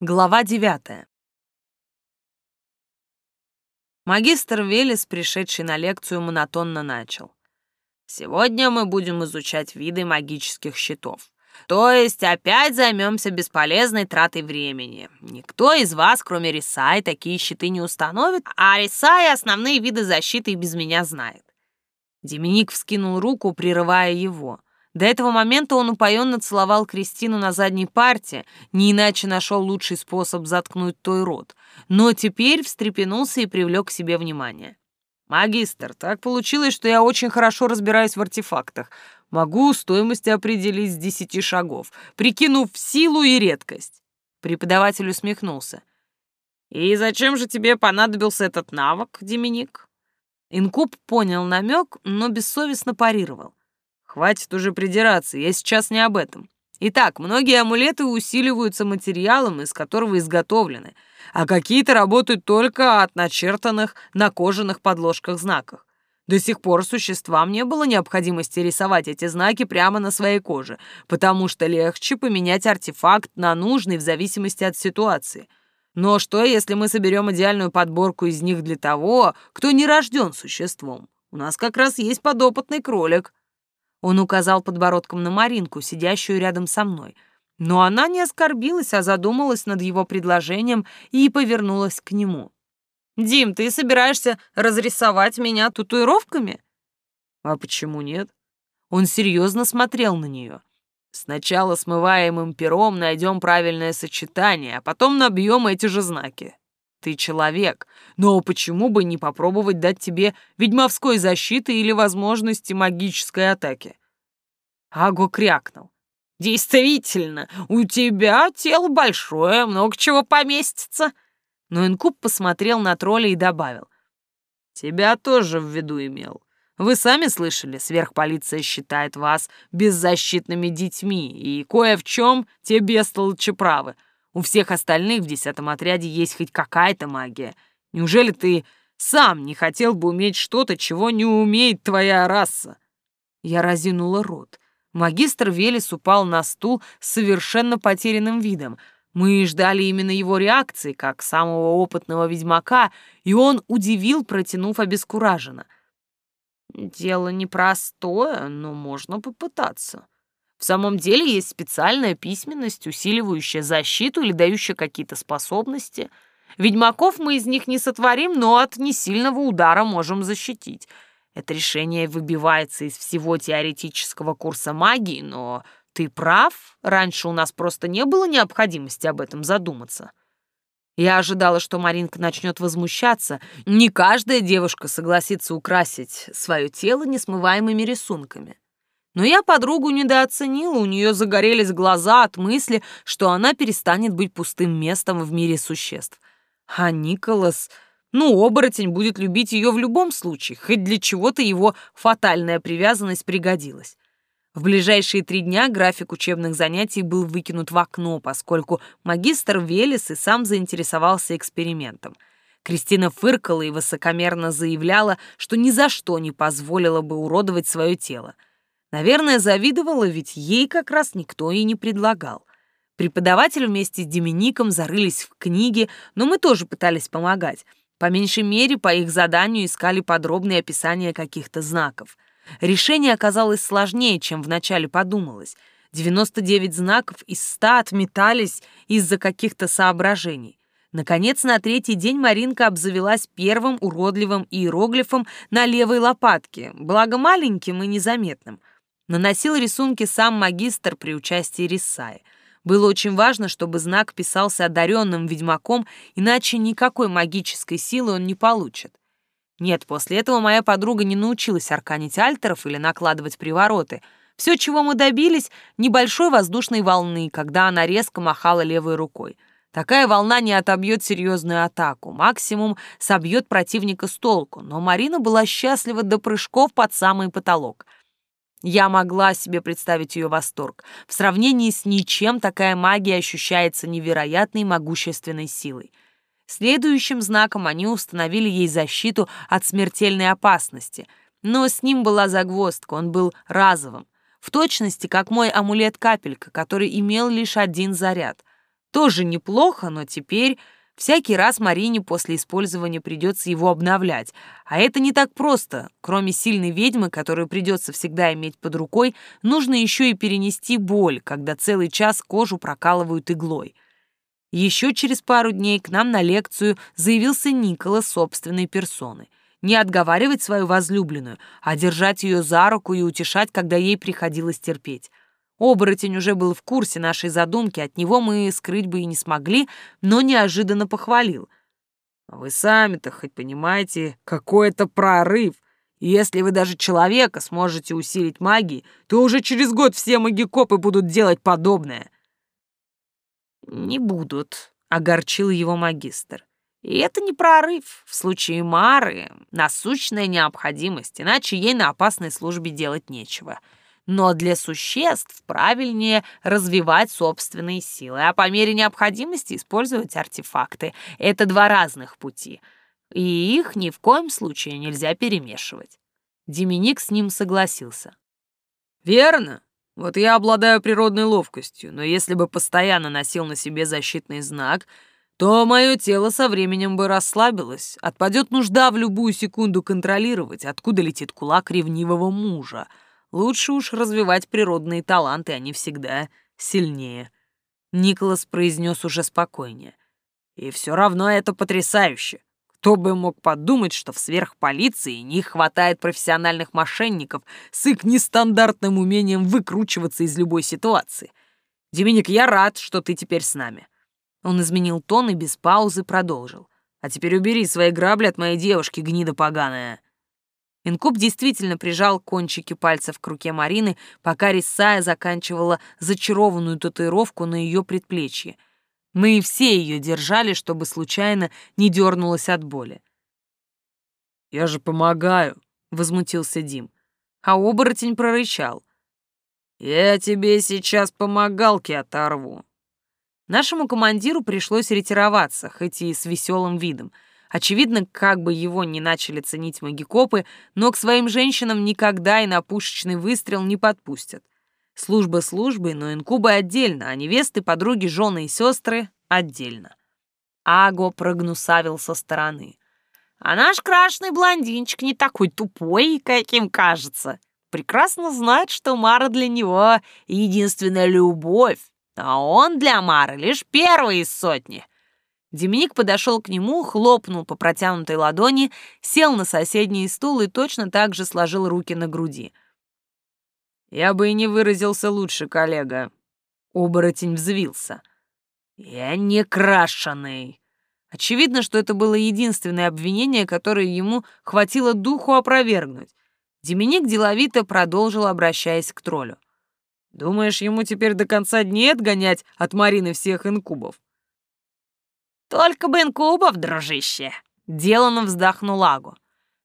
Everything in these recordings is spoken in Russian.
Глава девятая. Магистр Велес, пришедший на лекцию, монотонно начал. «Сегодня мы будем изучать виды магических щитов. То есть опять займемся бесполезной тратой времени. Никто из вас, кроме Рисай, такие щиты не установит, а Рисай основные виды защиты и без меня знает». Деминик вскинул руку, прерывая его. До этого момента он упоенно целовал Кристину на задней парте, не иначе нашел лучший способ заткнуть той рот, но теперь встрепенулся и привлек к себе внимание. «Магистр, так получилось, что я очень хорошо разбираюсь в артефактах. Могу стоимость определить с десяти шагов, прикинув силу и редкость». Преподаватель усмехнулся. «И зачем же тебе понадобился этот навык, Деминик?» Инкуб понял намек, но бессовестно парировал. Хватит уже придираться, я сейчас не об этом. Итак, многие амулеты усиливаются материалом, из которого изготовлены, а какие-то работают только от начертанных на кожаных подложках знаков. До сих пор существам не было необходимости рисовать эти знаки прямо на своей коже, потому что легче поменять артефакт на нужный в зависимости от ситуации. Но что, если мы соберем идеальную подборку из них для того, кто не рожден существом? У нас как раз есть подопытный кролик. Он указал подбородком на Маринку, сидящую рядом со мной. Но она не оскорбилась, а задумалась над его предложением и повернулась к нему. «Дим, ты собираешься разрисовать меня татуировками?» «А почему нет?» Он серьезно смотрел на нее. «Сначала смываемым пером найдем правильное сочетание, а потом набьем эти же знаки. Ты человек, но почему бы не попробовать дать тебе ведьмовской защиты или возможности магической атаки? Аго крякнул. Действительно, у тебя тело большое, много чего поместится. Но Инкуб посмотрел на тролля и добавил. Тебя тоже в виду имел. Вы сами слышали, сверхполиция считает вас беззащитными детьми, и кое в чем те бестолочи правы — у всех остальных в десятом отряде есть хоть какая-то магия. Неужели ты сам не хотел бы уметь что-то, чего не умеет твоя раса?» Я разинула рот. Магистр Велес упал на стул с совершенно потерянным видом. Мы ждали именно его реакции, как самого опытного ведьмака, и он удивил, протянув обескураженно. «Дело непростое, но можно попытаться». В самом деле есть специальная письменность, усиливающая защиту или дающая какие-то способности. Ведьмаков мы из них не сотворим, но от несильного удара можем защитить. Это решение выбивается из всего теоретического курса магии, но ты прав, раньше у нас просто не было необходимости об этом задуматься. Я ожидала, что Маринка начнет возмущаться. Не каждая девушка согласится украсить свое тело несмываемыми рисунками. Но я подругу недооценила, у нее загорелись глаза от мысли, что она перестанет быть пустым местом в мире существ. А Николас... Ну, оборотень будет любить ее в любом случае, хоть для чего-то его фатальная привязанность пригодилась. В ближайшие три дня график учебных занятий был выкинут в окно, поскольку магистр Велес и сам заинтересовался экспериментом. Кристина фыркала и высокомерно заявляла, что ни за что не позволила бы уродовать свое тело — Наверное, завидовала, ведь ей как раз никто и не предлагал. Преподаватель вместе с Демиником зарылись в книги, но мы тоже пытались помогать. По меньшей мере, по их заданию искали подробные описания каких-то знаков. Решение оказалось сложнее, чем вначале подумалось. 99 знаков из 100 отметались из-за каких-то соображений. Наконец, на третий день Маринка обзавелась первым уродливым иероглифом на левой лопатке, благо маленьким и незаметным. Наносил рисунки сам магистр при участии Рисаи. Было очень важно, чтобы знак писался одаренным ведьмаком, иначе никакой магической силы он не получит. Нет, после этого моя подруга не научилась арканить альтеров или накладывать привороты. Все, чего мы добились, небольшой воздушной волны, когда она резко махала левой рукой. Такая волна не отобьет серьезную атаку, максимум собьет противника с толку, но Марина была счастлива до прыжков под самый потолок — я могла себе представить ее восторг. В сравнении с ничем такая магия ощущается невероятной могущественной силой. Следующим знаком они установили ей защиту от смертельной опасности. Но с ним была загвоздка, он был разовым. В точности, как мой амулет-капелька, который имел лишь один заряд. Тоже неплохо, но теперь всякий раз Марине после использования придется его обновлять. А это не так просто. Кроме сильной ведьмы, которую придется всегда иметь под рукой, нужно еще и перенести боль, когда целый час кожу прокалывают иглой. Еще через пару дней к нам на лекцию заявился Никола собственной персоной не отговаривать свою возлюбленную, а держать ее за руку и утешать, когда ей приходилось терпеть. Оборотень уже был в курсе нашей задумки, от него мы скрыть бы и не смогли, но неожиданно похвалил. «Вы сами-то хоть понимаете, какой это прорыв! Если вы даже человека сможете усилить магией, то уже через год все магикопы будут делать подобное». «Не будут», — огорчил его магистр. И это не прорыв. В случае Мары насущная необходимость, иначе ей на опасной службе делать нечего. Но для существ правильнее развивать собственные силы, а по мере необходимости использовать артефакты. Это два разных пути, и их ни в коем случае нельзя перемешивать. Деминик с ним согласился. «Верно. Вот я обладаю природной ловкостью, но если бы постоянно носил на себе защитный знак — то мое тело со временем бы расслабилось, отпадет нужда в любую секунду контролировать, откуда летит кулак ревнивого мужа. Лучше уж развивать природные таланты, они всегда сильнее. Николас произнес уже спокойнее. И все равно это потрясающе. Кто бы мог подумать, что в сверхполиции не хватает профессиональных мошенников с их нестандартным умением выкручиваться из любой ситуации. Деминик, я рад, что ты теперь с нами. Он изменил тон и без паузы продолжил. «А теперь убери свои грабли от моей девушки, гнида поганая!» Инкуб действительно прижал кончики пальцев к руке Марины, пока Рисая заканчивала зачарованную татуировку на ее предплечье. Мы все ее держали, чтобы случайно не дернулась от боли. «Я же помогаю», — возмутился Дим. А оборотень прорычал. «Я тебе сейчас помогалки оторву. Нашему командиру пришлось ретироваться, хоть и с веселым видом. Очевидно, как бы его не начали ценить магикопы, но к своим женщинам никогда и на пушечный выстрел не подпустят. Служба службой, но инкубы отдельно, а невесты, подруги, жены и сестры отдельно. Аго прогнусавил со стороны. «А наш крашеный блондинчик не такой тупой, каким кажется. Прекрасно знает, что Мара для него единственная любовь, а он для Мары лишь первый из сотни. Деминик подошел к нему, хлопнул по протянутой ладони, сел на соседний стул и точно так же сложил руки на груди. «Я бы и не выразился лучше, коллега». Оборотень взвился. «Я не крашеный». Очевидно, что это было единственное обвинение, которое ему хватило духу опровергнуть. Деминик деловито продолжил, обращаясь к троллю. Думаешь, ему теперь до конца дней отгонять от Марины всех инкубов? Только бы инкубов, дружище, деланно вздохнул Агу.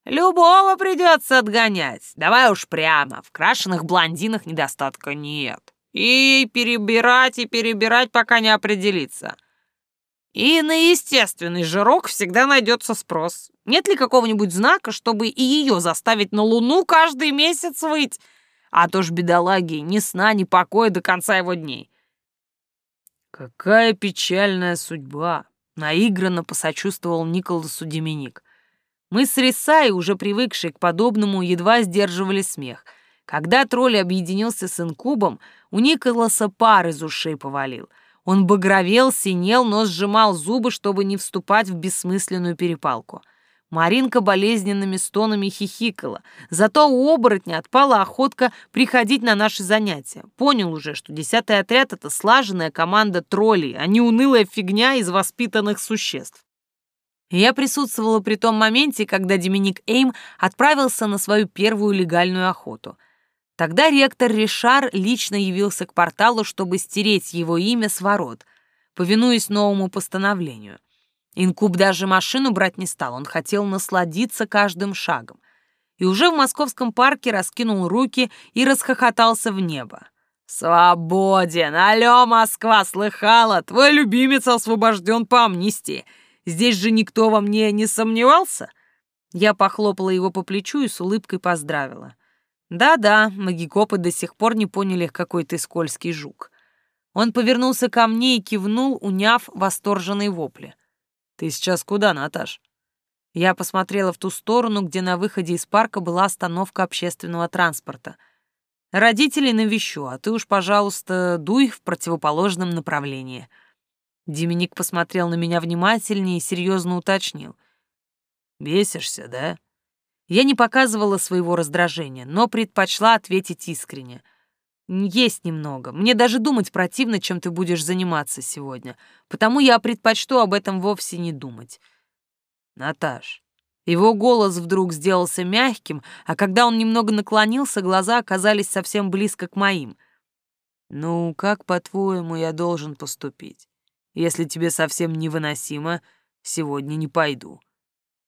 Любого придется отгонять. Давай уж прямо, в крашеных блондинах недостатка нет. И перебирать, и перебирать, пока не определиться. И на естественный жирок всегда найдется спрос. Нет ли какого-нибудь знака, чтобы и ее заставить на Луну каждый месяц выйти? а то ж бедолаги ни сна, ни покоя до конца его дней. Какая печальная судьба, наигранно посочувствовал Николасу Деминик. Мы с Рисай, уже привыкшие к подобному, едва сдерживали смех. Когда тролль объединился с инкубом, у Николаса пар из ушей повалил. Он багровел, синел, но сжимал зубы, чтобы не вступать в бессмысленную перепалку — Маринка болезненными стонами хихикала. Зато у оборотня отпала охотка приходить на наши занятия. Понял уже, что десятый отряд — это слаженная команда троллей, а не унылая фигня из воспитанных существ. Я присутствовала при том моменте, когда Доминик Эйм отправился на свою первую легальную охоту. Тогда ректор Ришар лично явился к порталу, чтобы стереть его имя с ворот, повинуясь новому постановлению. Инкуб даже машину брать не стал, он хотел насладиться каждым шагом. И уже в московском парке раскинул руки и расхохотался в небо. «Свободен! Алло, Москва, слыхала? Твой любимец освобожден по амнистии. Здесь же никто во мне не сомневался?» Я похлопала его по плечу и с улыбкой поздравила. «Да-да, магикопы до сих пор не поняли, какой ты скользкий жук. Он повернулся ко мне и кивнул, уняв восторженные вопли. «Ты сейчас куда, Наташ?» Я посмотрела в ту сторону, где на выходе из парка была остановка общественного транспорта. «Родителей навещу, а ты уж, пожалуйста, дуй в противоположном направлении». Деминик посмотрел на меня внимательнее и серьезно уточнил. «Бесишься, да?» Я не показывала своего раздражения, но предпочла ответить искренне — есть немного. Мне даже думать противно, чем ты будешь заниматься сегодня. Потому я предпочту об этом вовсе не думать. Наташ. Его голос вдруг сделался мягким, а когда он немного наклонился, глаза оказались совсем близко к моим. Ну, как, по-твоему, я должен поступить? Если тебе совсем невыносимо, сегодня не пойду.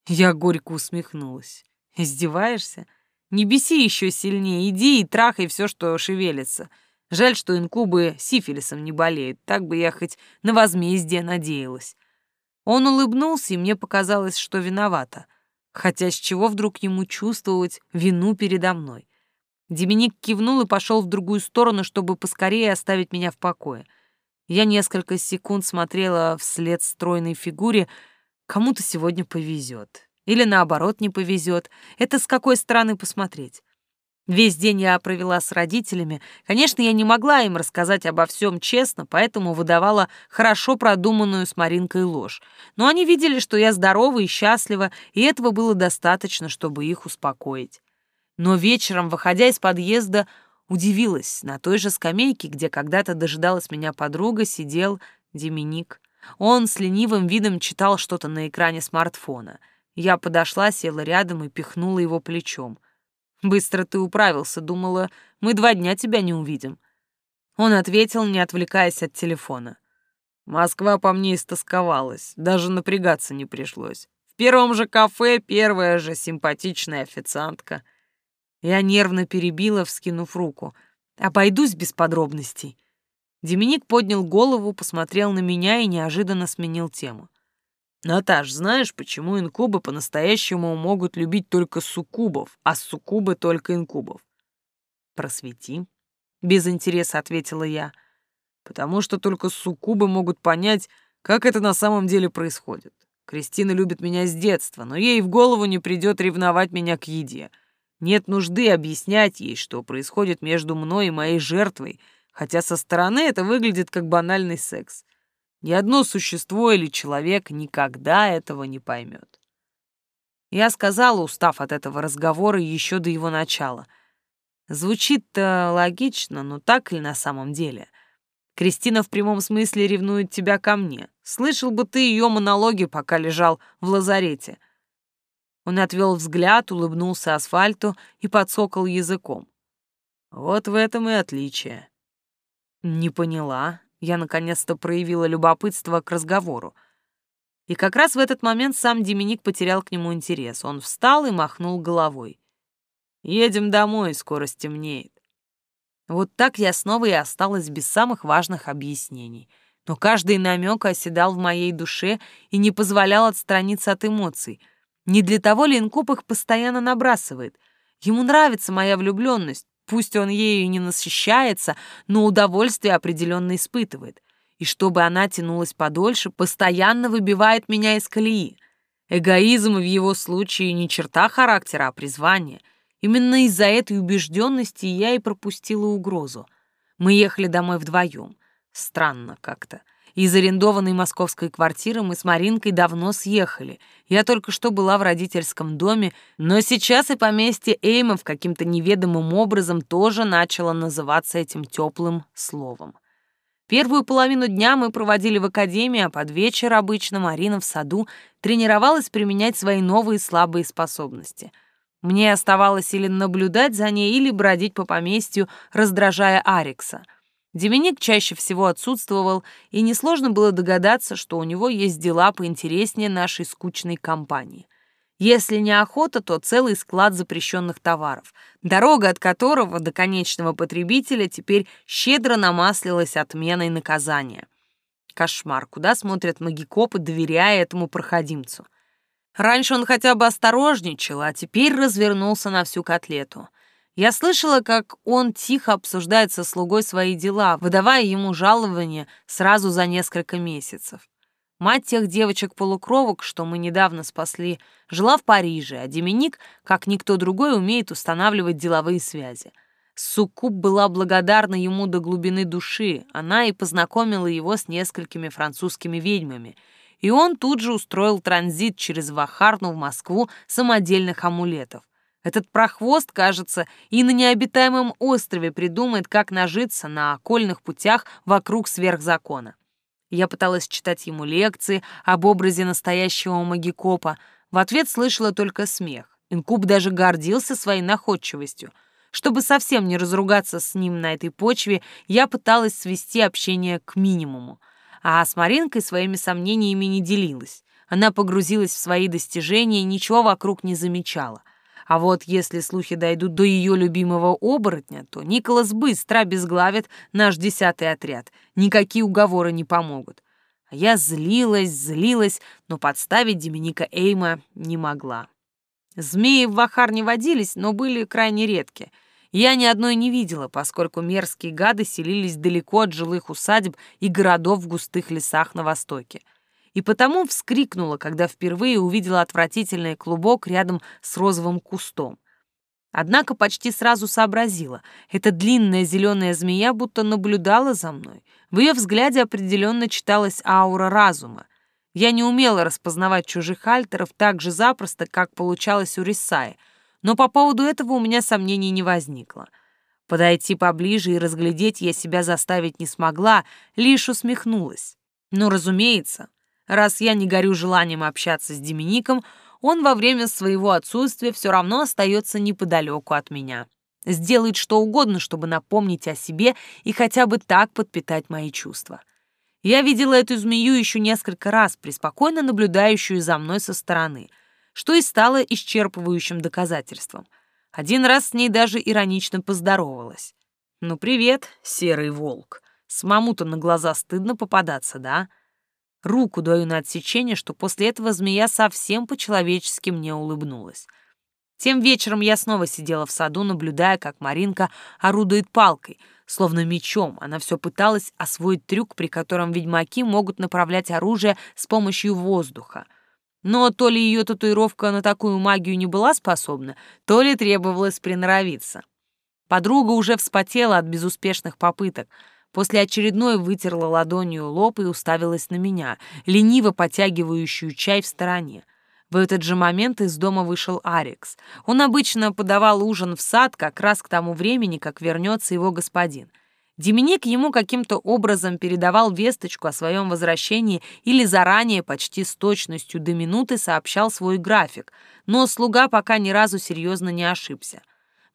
Я горько усмехнулась. Издеваешься? Не беси еще сильнее, иди и трахай все, что шевелится. Жаль, что инкубы сифилисом не болеют, так бы я хоть на возмездие надеялась. Он улыбнулся, и мне показалось, что виновата. Хотя с чего вдруг ему чувствовать вину передо мной? Деминик кивнул и пошел в другую сторону, чтобы поскорее оставить меня в покое. Я несколько секунд смотрела вслед стройной фигуре. Кому-то сегодня повезет. Или наоборот не повезет. Это с какой стороны посмотреть. Весь день я провела с родителями. Конечно, я не могла им рассказать обо всем честно, поэтому выдавала хорошо продуманную с Маринкой ложь. Но они видели, что я здорова и счастлива, и этого было достаточно, чтобы их успокоить. Но вечером, выходя из подъезда, удивилась. На той же скамейке, где когда-то дожидалась меня подруга, сидел Деминик. Он с ленивым видом читал что-то на экране смартфона — я подошла, села рядом и пихнула его плечом. «Быстро ты управился, думала, мы два дня тебя не увидим». Он ответил, не отвлекаясь от телефона. Москва по мне истосковалась, даже напрягаться не пришлось. В первом же кафе первая же симпатичная официантка. Я нервно перебила, вскинув руку. «Обойдусь без подробностей». Деминик поднял голову, посмотрел на меня и неожиданно сменил тему. Наташ, знаешь, почему инкубы по-настоящему могут любить только суккубов, а суккубы только инкубов? Просвети. Без интереса ответила я. Потому что только суккубы могут понять, как это на самом деле происходит. Кристина любит меня с детства, но ей в голову не придет ревновать меня к еде. Нет нужды объяснять ей, что происходит между мной и моей жертвой, хотя со стороны это выглядит как банальный секс. Ни одно существо или человек никогда этого не поймет. Я сказала, устав от этого разговора еще до его начала. Звучит-то логично, но так ли на самом деле? Кристина в прямом смысле ревнует тебя ко мне. Слышал бы ты ее монологи, пока лежал в лазарете. Он отвел взгляд, улыбнулся асфальту и подсокал языком. Вот в этом и отличие. Не поняла, я наконец-то проявила любопытство к разговору. И как раз в этот момент сам Деминик потерял к нему интерес. Он встал и махнул головой. «Едем домой, скоро стемнеет». Вот так я снова и осталась без самых важных объяснений. Но каждый намек оседал в моей душе и не позволял отстраниться от эмоций. Не для того ли инкуб их постоянно набрасывает? Ему нравится моя влюбленность, Пусть он ею не насыщается, но удовольствие определенно испытывает. И чтобы она тянулась подольше, постоянно выбивает меня из колеи. Эгоизм в его случае не черта характера, а призвание. Именно из-за этой убежденности я и пропустила угрозу. Мы ехали домой вдвоем. Странно как-то. Из арендованной московской квартиры мы с Маринкой давно съехали. Я только что была в родительском доме, но сейчас и поместье Эймов каким-то неведомым образом тоже начало называться этим теплым словом. Первую половину дня мы проводили в академии, а под вечер обычно Марина в саду тренировалась применять свои новые слабые способности. Мне оставалось или наблюдать за ней, или бродить по поместью, раздражая Арикса — Деминик чаще всего отсутствовал, и несложно было догадаться, что у него есть дела поинтереснее нашей скучной компании. Если не охота, то целый склад запрещенных товаров, дорога от которого до конечного потребителя теперь щедро намаслилась отменой наказания. Кошмар, куда смотрят магикопы, доверяя этому проходимцу. Раньше он хотя бы осторожничал, а теперь развернулся на всю котлету. Я слышала, как он тихо обсуждает со слугой свои дела, выдавая ему жалование сразу за несколько месяцев. Мать тех девочек-полукровок, что мы недавно спасли, жила в Париже, а Деминик, как никто другой, умеет устанавливать деловые связи. Суккуб была благодарна ему до глубины души, она и познакомила его с несколькими французскими ведьмами, и он тут же устроил транзит через Вахарну в Москву самодельных амулетов. Этот прохвост, кажется, и на необитаемом острове придумает, как нажиться на окольных путях вокруг сверхзакона. Я пыталась читать ему лекции об образе настоящего магикопа. В ответ слышала только смех. Инкуб даже гордился своей находчивостью. Чтобы совсем не разругаться с ним на этой почве, я пыталась свести общение к минимуму. А с Маринкой своими сомнениями не делилась. Она погрузилась в свои достижения и ничего вокруг не замечала — а вот если слухи дойдут до ее любимого оборотня, то Николас быстро обезглавит наш десятый отряд. Никакие уговоры не помогут. А я злилась, злилась, но подставить Доминика Эйма не могла. Змеи в Вахар не водились, но были крайне редки. Я ни одной не видела, поскольку мерзкие гады селились далеко от жилых усадеб и городов в густых лесах на востоке и потому вскрикнула, когда впервые увидела отвратительный клубок рядом с розовым кустом. Однако почти сразу сообразила, эта длинная зеленая змея будто наблюдала за мной. В ее взгляде определенно читалась аура разума. Я не умела распознавать чужих альтеров так же запросто, как получалось у Рисаи, но по поводу этого у меня сомнений не возникло. Подойти поближе и разглядеть я себя заставить не смогла, лишь усмехнулась. Ну, разумеется, Раз я не горю желанием общаться с Демиником, он во время своего отсутствия все равно остается неподалеку от меня. Сделает что угодно, чтобы напомнить о себе и хотя бы так подпитать мои чувства. Я видела эту змею еще несколько раз, преспокойно наблюдающую за мной со стороны, что и стало исчерпывающим доказательством. Один раз с ней даже иронично поздоровалась. «Ну, привет, серый волк. Самому-то на глаза стыдно попадаться, да?» Руку даю на отсечение, что после этого змея совсем по-человечески мне улыбнулась. Тем вечером я снова сидела в саду, наблюдая, как Маринка орудует палкой, словно мечом. Она все пыталась освоить трюк, при котором ведьмаки могут направлять оружие с помощью воздуха. Но то ли ее татуировка на такую магию не была способна, то ли требовалось приноровиться. Подруга уже вспотела от безуспешных попыток — После очередной вытерла ладонью лоб и уставилась на меня, лениво потягивающую чай в стороне. В этот же момент из дома вышел Арикс. Он обычно подавал ужин в сад как раз к тому времени, как вернется его господин. Деминик ему каким-то образом передавал весточку о своем возвращении или заранее почти с точностью до минуты сообщал свой график, но слуга пока ни разу серьезно не ошибся.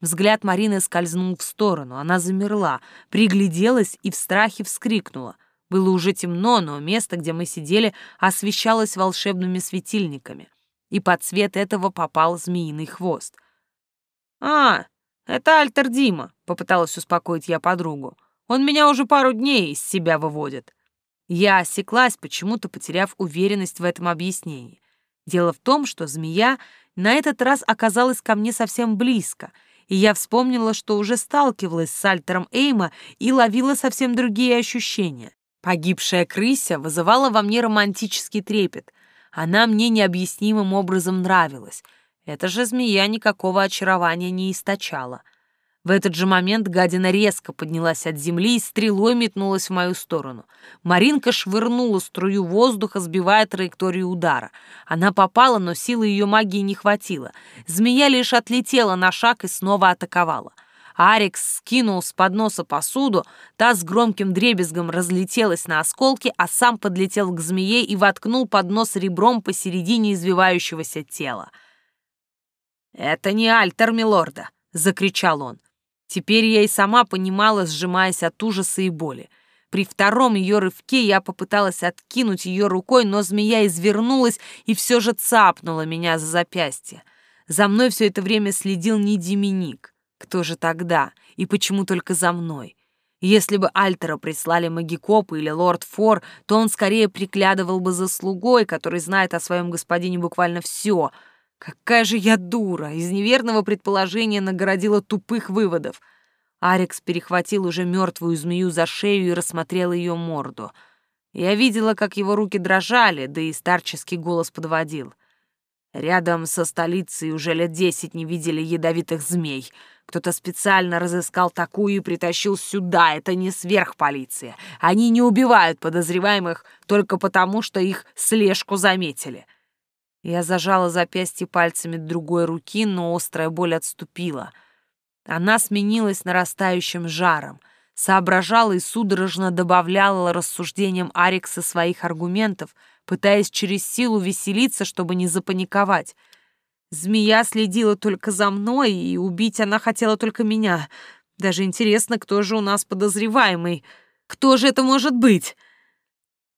Взгляд Марины скользнул в сторону. Она замерла, пригляделась и в страхе вскрикнула. Было уже темно, но место, где мы сидели, освещалось волшебными светильниками. И под цвет этого попал змеиный хвост. «А, это Альтер Дима», — попыталась успокоить я подругу. «Он меня уже пару дней из себя выводит». Я осеклась, почему-то потеряв уверенность в этом объяснении. Дело в том, что змея на этот раз оказалась ко мне совсем близко — и я вспомнила, что уже сталкивалась с Альтером Эйма и ловила совсем другие ощущения. Погибшая крыся вызывала во мне романтический трепет. Она мне необъяснимым образом нравилась. Эта же змея никакого очарования не источала. В этот же момент гадина резко поднялась от земли и стрелой метнулась в мою сторону. Маринка швырнула струю воздуха, сбивая траекторию удара. Она попала, но силы ее магии не хватило. Змея лишь отлетела на шаг и снова атаковала. Арикс скинул с подноса посуду, та с громким дребезгом разлетелась на осколки, а сам подлетел к змее и воткнул поднос ребром посередине извивающегося тела. «Это не альтер, милорда!» — закричал он. Теперь я и сама понимала, сжимаясь от ужаса и боли. При втором ее рывке я попыталась откинуть ее рукой, но змея извернулась и все же цапнула меня за запястье. За мной все это время следил не Деминик. Кто же тогда? И почему только за мной? Если бы Альтера прислали Магикоп или Лорд Фор, то он скорее приглядывал бы за слугой, который знает о своем господине буквально все. Какая же я дура! Из неверного предположения нагородила тупых выводов. Арикс перехватил уже мертвую змею за шею и рассмотрел ее морду. Я видела, как его руки дрожали, да и старческий голос подводил. Рядом со столицей уже лет десять не видели ядовитых змей. Кто-то специально разыскал такую и притащил сюда. Это не сверхполиция. Они не убивают подозреваемых только потому, что их слежку заметили. Я зажала запястье пальцами другой руки, но острая боль отступила. Она сменилась нарастающим жаром. Соображала и судорожно добавляла рассуждениям Арикса своих аргументов — пытаясь через силу веселиться, чтобы не запаниковать. Змея следила только за мной, и убить она хотела только меня. Даже интересно, кто же у нас подозреваемый? Кто же это может быть?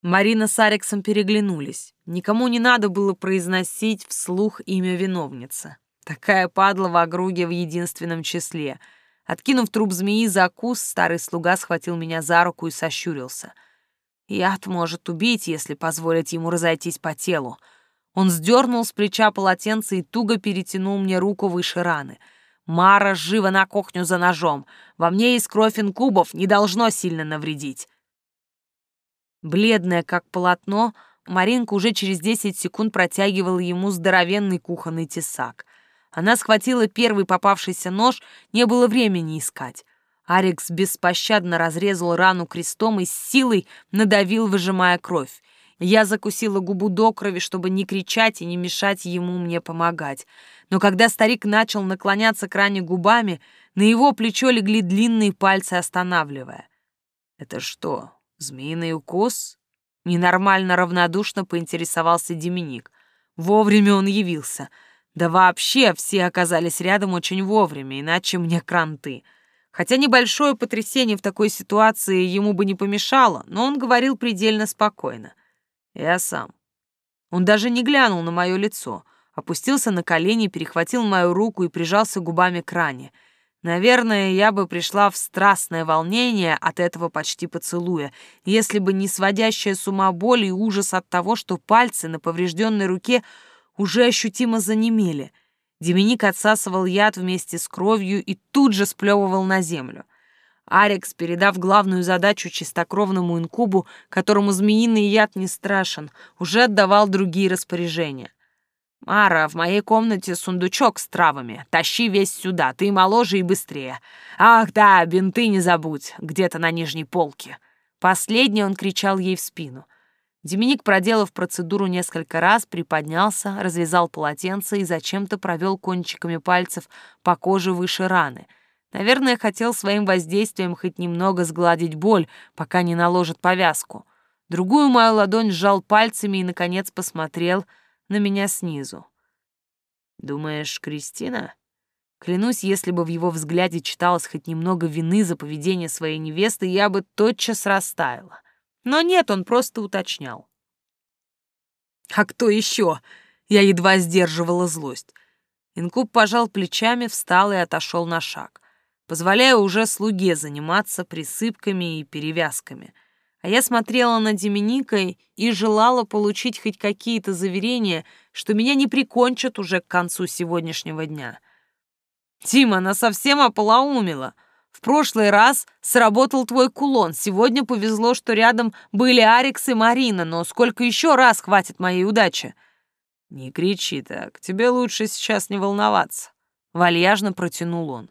Марина с Ариксом переглянулись. Никому не надо было произносить вслух имя виновницы. Такая падла в округе в единственном числе. Откинув труп змеи за кус, старый слуга схватил меня за руку и сощурился — Яд может убить, если позволить ему разойтись по телу. Он сдернул с плеча полотенце и туго перетянул мне руку выше раны. Мара живо на кухню за ножом. Во мне есть кровь инкубов, не должно сильно навредить. Бледная, как полотно, Маринка уже через десять секунд протягивала ему здоровенный кухонный тесак. Она схватила первый попавшийся нож, не было времени искать. Арикс беспощадно разрезал рану крестом и с силой надавил, выжимая кровь. Я закусила губу до крови, чтобы не кричать и не мешать ему мне помогать. Но когда старик начал наклоняться к ране губами, на его плечо легли длинные пальцы, останавливая. «Это что, змеиный укус?» Ненормально равнодушно поинтересовался Деминик. Вовремя он явился. Да вообще все оказались рядом очень вовремя, иначе мне кранты. Хотя небольшое потрясение в такой ситуации ему бы не помешало, но он говорил предельно спокойно. «Я сам». Он даже не глянул на мое лицо, опустился на колени, перехватил мою руку и прижался губами к ране. Наверное, я бы пришла в страстное волнение от этого почти поцелуя, если бы не сводящая с ума боль и ужас от того, что пальцы на поврежденной руке уже ощутимо занемели — Деминик отсасывал яд вместе с кровью и тут же сплевывал на землю. Арикс, передав главную задачу чистокровному инкубу, которому змеиный яд не страшен, уже отдавал другие распоряжения. «Мара, в моей комнате сундучок с травами. Тащи весь сюда, ты моложе и быстрее. Ах да, бинты не забудь, где-то на нижней полке». Последний он кричал ей в спину. Деминик, проделав процедуру несколько раз, приподнялся, развязал полотенце и зачем-то провел кончиками пальцев по коже выше раны. Наверное, хотел своим воздействием хоть немного сгладить боль, пока не наложит повязку. Другую мою ладонь сжал пальцами и, наконец, посмотрел на меня снизу. «Думаешь, Кристина?» Клянусь, если бы в его взгляде читалось хоть немного вины за поведение своей невесты, я бы тотчас растаяла. Но нет, он просто уточнял. «А кто еще?» Я едва сдерживала злость. Инкуб пожал плечами, встал и отошел на шаг, позволяя уже слуге заниматься присыпками и перевязками. А я смотрела на Деминика и желала получить хоть какие-то заверения, что меня не прикончат уже к концу сегодняшнего дня. «Тима, она совсем ополоумела!» В прошлый раз сработал твой кулон. Сегодня повезло, что рядом были Арикс и Марина, но сколько еще раз хватит моей удачи? Не кричи так. Тебе лучше сейчас не волноваться. Вальяжно протянул он.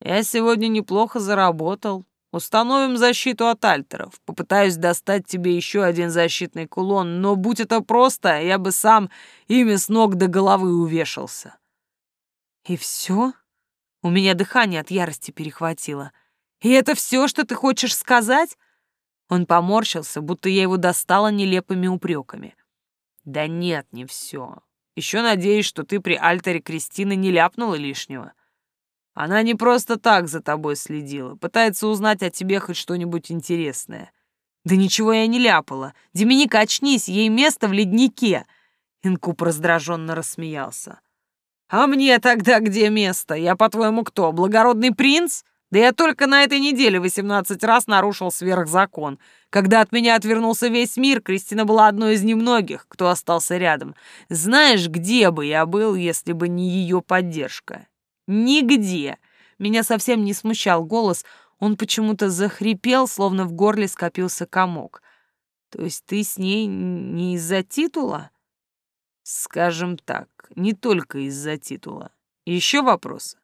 Я сегодня неплохо заработал. Установим защиту от альтеров. Попытаюсь достать тебе еще один защитный кулон, но будь это просто, я бы сам ими с ног до головы увешался. И все? У меня дыхание от ярости перехватило. «И это все, что ты хочешь сказать?» Он поморщился, будто я его достала нелепыми упреками. «Да нет, не все. Еще надеюсь, что ты при альтере Кристины не ляпнула лишнего. Она не просто так за тобой следила, пытается узнать о тебе хоть что-нибудь интересное». «Да ничего я не ляпала. Деминика, очнись, ей место в леднике!» Инкуб раздраженно рассмеялся. «А мне тогда где место? Я, по-твоему, кто, благородный принц? Да я только на этой неделе 18 раз нарушил сверхзакон. Когда от меня отвернулся весь мир, Кристина была одной из немногих, кто остался рядом. Знаешь, где бы я был, если бы не ее поддержка? Нигде. Меня совсем не смущал голос, он почему-то захрипел, словно в горле скопился комок. То есть ты с ней не из-за титула? Скажем так, не только из-за титула. Еще вопросы?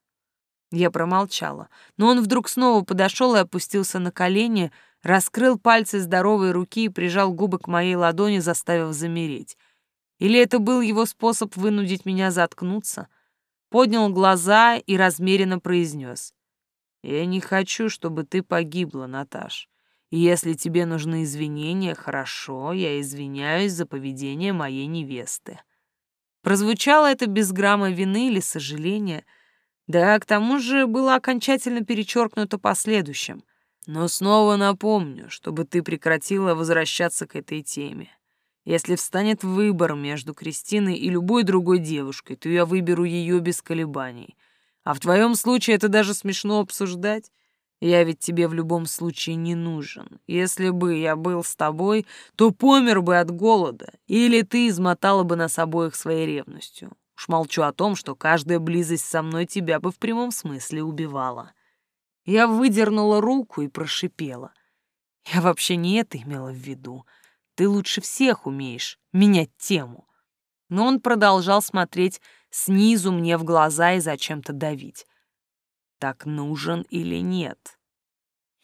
Я промолчала, но он вдруг снова подошел и опустился на колени, раскрыл пальцы здоровой руки и прижал губы к моей ладони, заставив замереть. Или это был его способ вынудить меня заткнуться? Поднял глаза и размеренно произнес. «Я не хочу, чтобы ты погибла, Наташ. Если тебе нужны извинения, хорошо, я извиняюсь за поведение моей невесты». Прозвучало это без грамма вины или сожаления — да, к тому же было окончательно перечеркнуто последующим. Но снова напомню, чтобы ты прекратила возвращаться к этой теме. Если встанет выбор между Кристиной и любой другой девушкой, то я выберу ее без колебаний. А в твоем случае это даже смешно обсуждать. Я ведь тебе в любом случае не нужен. Если бы я был с тобой, то помер бы от голода, или ты измотала бы нас обоих своей ревностью. Уж молчу о том, что каждая близость со мной тебя бы в прямом смысле убивала. Я выдернула руку и прошипела. Я вообще не это имела в виду. Ты лучше всех умеешь менять тему. Но он продолжал смотреть снизу мне в глаза и зачем-то давить. Так нужен или нет?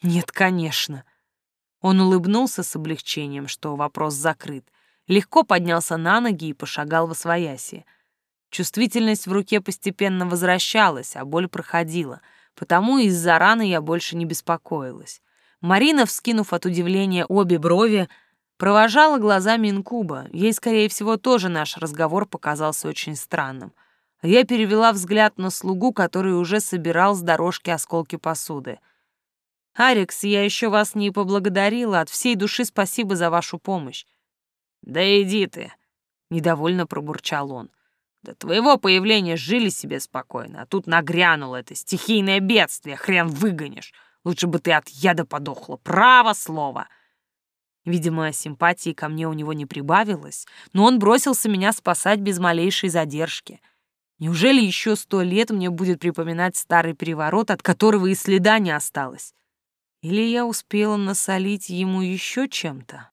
Нет, конечно. Он улыбнулся с облегчением, что вопрос закрыт. Легко поднялся на ноги и пошагал во свояси. Чувствительность в руке постепенно возвращалась, а боль проходила, потому из-за раны я больше не беспокоилась. Марина, вскинув от удивления обе брови, провожала глазами инкуба. Ей, скорее всего, тоже наш разговор показался очень странным. Я перевела взгляд на слугу, который уже собирал с дорожки осколки посуды. «Арикс, я еще вас не поблагодарила. От всей души спасибо за вашу помощь». «Да иди ты!» — недовольно пробурчал он. До твоего появления жили себе спокойно, а тут нагрянуло это стихийное бедствие, хрен выгонишь. Лучше бы ты от яда подохла, право слово. Видимо, симпатии ко мне у него не прибавилось, но он бросился меня спасать без малейшей задержки. Неужели еще сто лет мне будет припоминать старый переворот, от которого и следа не осталось? Или я успела насолить ему еще чем-то?